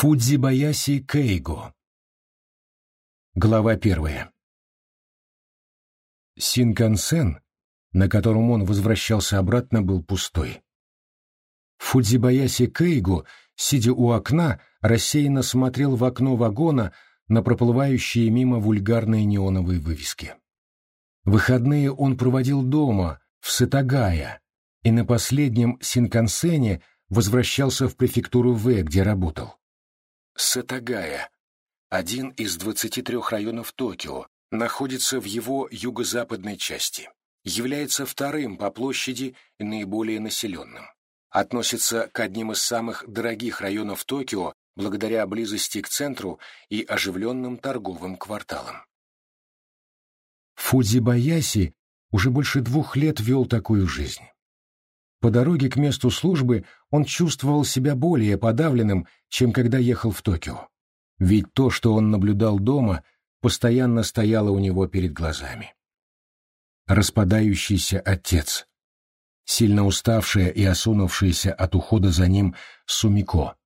Фудзибаяси Кейго Глава первая Синкансен, на котором он возвращался обратно, был пустой. Фудзибаяси Кейго, сидя у окна, рассеянно смотрел в окно вагона на проплывающие мимо вульгарные неоновые вывески. Выходные он проводил дома, в Сытагая, и на последнем Синкансене возвращался в префектуру В, где работал. Сатагая, один из 23 районов Токио, находится в его юго-западной части. Является вторым по площади и наиболее населенным. Относится к одним из самых дорогих районов Токио благодаря близости к центру и оживленным торговым кварталам. Фудзибаяси уже больше двух лет вел такую жизнь. По дороге к месту службы он чувствовал себя более подавленным, чем когда ехал в Токио. Ведь то, что он наблюдал дома, постоянно стояло у него перед глазами. Распадающийся отец, сильно уставшая и осунувшаяся от ухода за ним Сумико.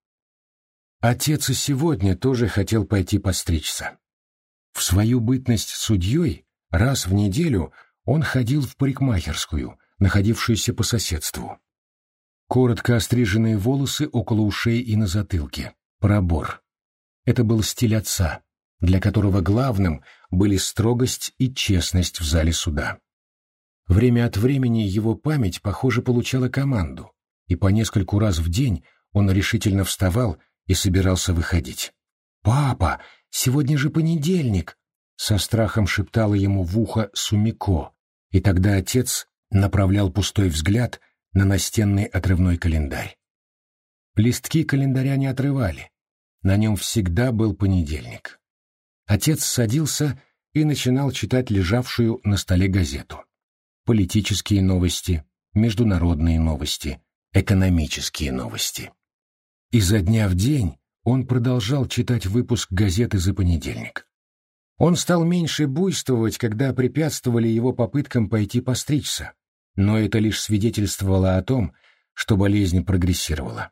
Отец и сегодня тоже хотел пойти постричься. В свою бытность судьей раз в неделю он ходил в парикмахерскую, находившуюся по соседству. Коротко остриженные волосы около ушей и на затылке. Пробор. Это был стиль отца, для которого главным были строгость и честность в зале суда. Время от времени его память, похоже, получала команду, и по нескольку раз в день он решительно вставал и собирался выходить. «Папа, сегодня же понедельник!» — со страхом шептала ему в ухо Сумико, и тогда отец направлял пустой взгляд на настенный отрывной календарь. Листки календаря не отрывали. На нем всегда был понедельник. Отец садился и начинал читать лежавшую на столе газету. Политические новости, международные новости, экономические новости. Изо дня в день он продолжал читать выпуск газеты за понедельник. Он стал меньше буйствовать, когда препятствовали его попыткам пойти постричься, но это лишь свидетельствовало о том, что болезнь прогрессировала.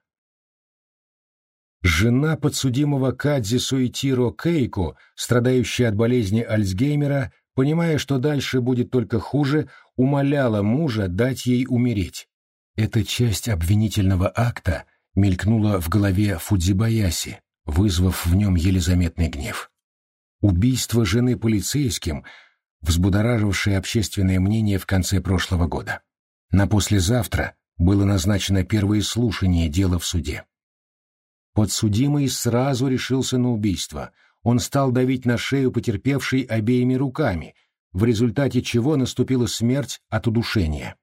Жена подсудимого Кадзи Суитиро Кейко, страдающая от болезни Альцгеймера, понимая, что дальше будет только хуже, умоляла мужа дать ей умереть. Эта часть обвинительного акта мелькнула в голове Фудзибаяси, вызвав в нем еле заметный гнев. Убийство жены полицейским, взбудоражившее общественное мнение в конце прошлого года. На послезавтра было назначено первое слушание дела в суде. Подсудимый сразу решился на убийство. Он стал давить на шею потерпевшей обеими руками, в результате чего наступила смерть от удушения.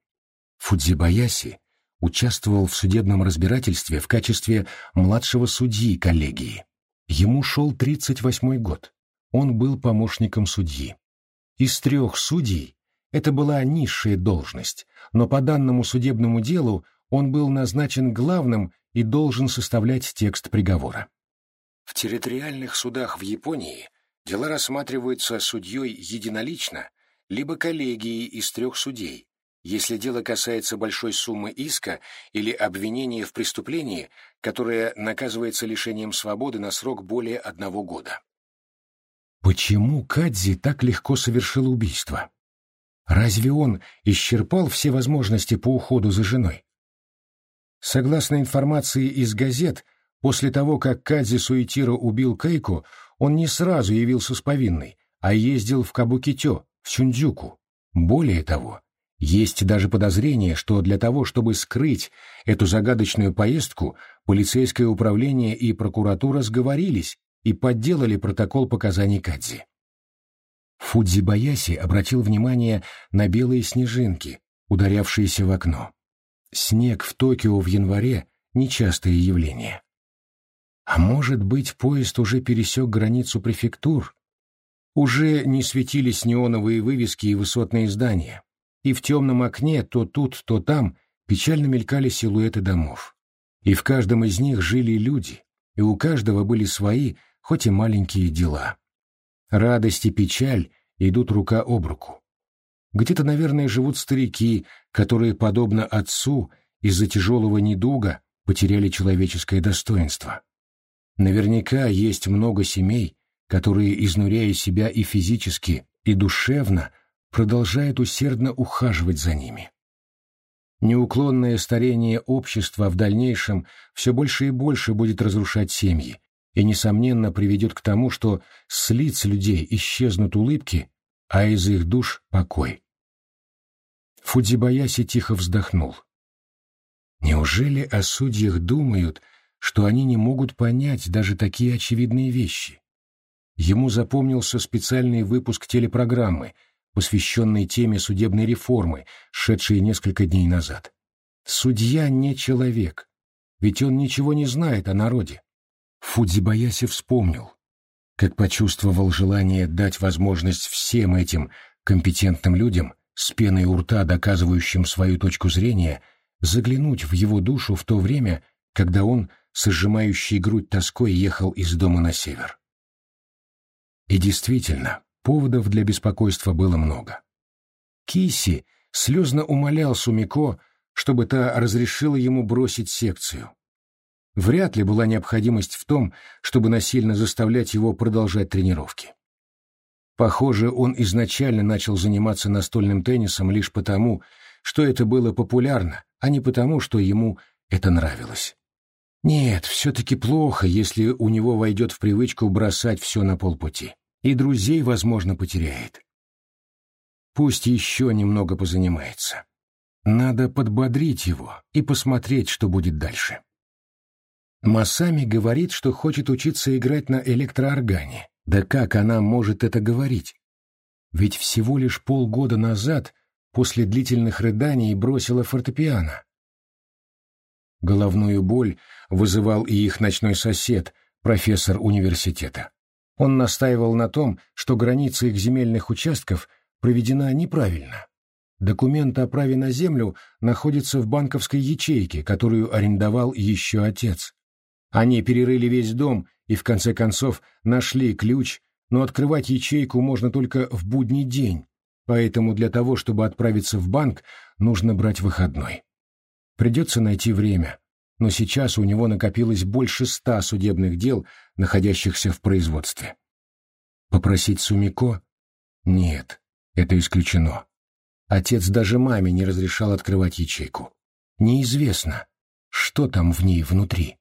Фудзибаяси участвовал в судебном разбирательстве в качестве младшего судьи коллегии. Ему шел 38-й год он был помощником судьи. Из трех судей это была низшая должность, но по данному судебному делу он был назначен главным и должен составлять текст приговора. В территориальных судах в Японии дела рассматриваются судьей единолично, либо коллегией из трех судей, если дело касается большой суммы иска или обвинения в преступлении, которое наказывается лишением свободы на срок более одного года. Почему Кадзи так легко совершил убийство? Разве он исчерпал все возможности по уходу за женой? Согласно информации из газет, после того, как Кадзи Суитиро убил Кейку, он не сразу явился с повинной, а ездил в Кабукитё, в Чундзюку. Более того, есть даже подозрение, что для того, чтобы скрыть эту загадочную поездку, полицейское управление и прокуратура сговорились и подделали протокол показаний Кадзи. Фудзибаяси обратил внимание на белые снежинки, ударявшиеся в окно. Снег в Токио в январе — нечастое явление. А может быть, поезд уже пересек границу префектур? Уже не светились неоновые вывески и высотные здания, и в темном окне то тут, то там печально мелькали силуэты домов. И в каждом из них жили люди, и у каждого были свои, хоть и маленькие дела. Радость и печаль идут рука об руку. Где-то, наверное, живут старики, которые, подобно отцу, из-за тяжелого недуга потеряли человеческое достоинство. Наверняка есть много семей, которые, изнуряя себя и физически, и душевно, продолжают усердно ухаживать за ними. Неуклонное старение общества в дальнейшем все больше и больше будет разрушать семьи и, несомненно, приведет к тому, что с лиц людей исчезнут улыбки, а из их душ — покой. Фудзибаяси тихо вздохнул. Неужели о судьях думают, что они не могут понять даже такие очевидные вещи? Ему запомнился специальный выпуск телепрограммы — посвященный теме судебной реформы, шедшей несколько дней назад. Судья не человек, ведь он ничего не знает о народе. Фудзибаяси вспомнил, как почувствовал желание дать возможность всем этим компетентным людям, с пеной у рта доказывающим свою точку зрения, заглянуть в его душу в то время, когда он, сжимающий грудь тоской, ехал из дома на север. И действительно, Поводов для беспокойства было много. Киси слезно умолял Сумико, чтобы та разрешила ему бросить секцию. Вряд ли была необходимость в том, чтобы насильно заставлять его продолжать тренировки. Похоже, он изначально начал заниматься настольным теннисом лишь потому, что это было популярно, а не потому, что ему это нравилось. Нет, все-таки плохо, если у него войдет в привычку бросать все на полпути и друзей, возможно, потеряет. Пусть еще немного позанимается. Надо подбодрить его и посмотреть, что будет дальше. Масами говорит, что хочет учиться играть на электрооргане. Да как она может это говорить? Ведь всего лишь полгода назад, после длительных рыданий, бросила фортепиано. Головную боль вызывал и их ночной сосед, профессор университета. Он настаивал на том, что граница их земельных участков проведена неправильно. Документ о праве на землю находится в банковской ячейке, которую арендовал еще отец. Они перерыли весь дом и в конце концов нашли ключ, но открывать ячейку можно только в будний день, поэтому для того, чтобы отправиться в банк, нужно брать выходной. Придется найти время, но сейчас у него накопилось больше ста судебных дел, находящихся в производстве. Попросить Сумико? Нет, это исключено. Отец даже маме не разрешал открывать ячейку. Неизвестно, что там в ней внутри.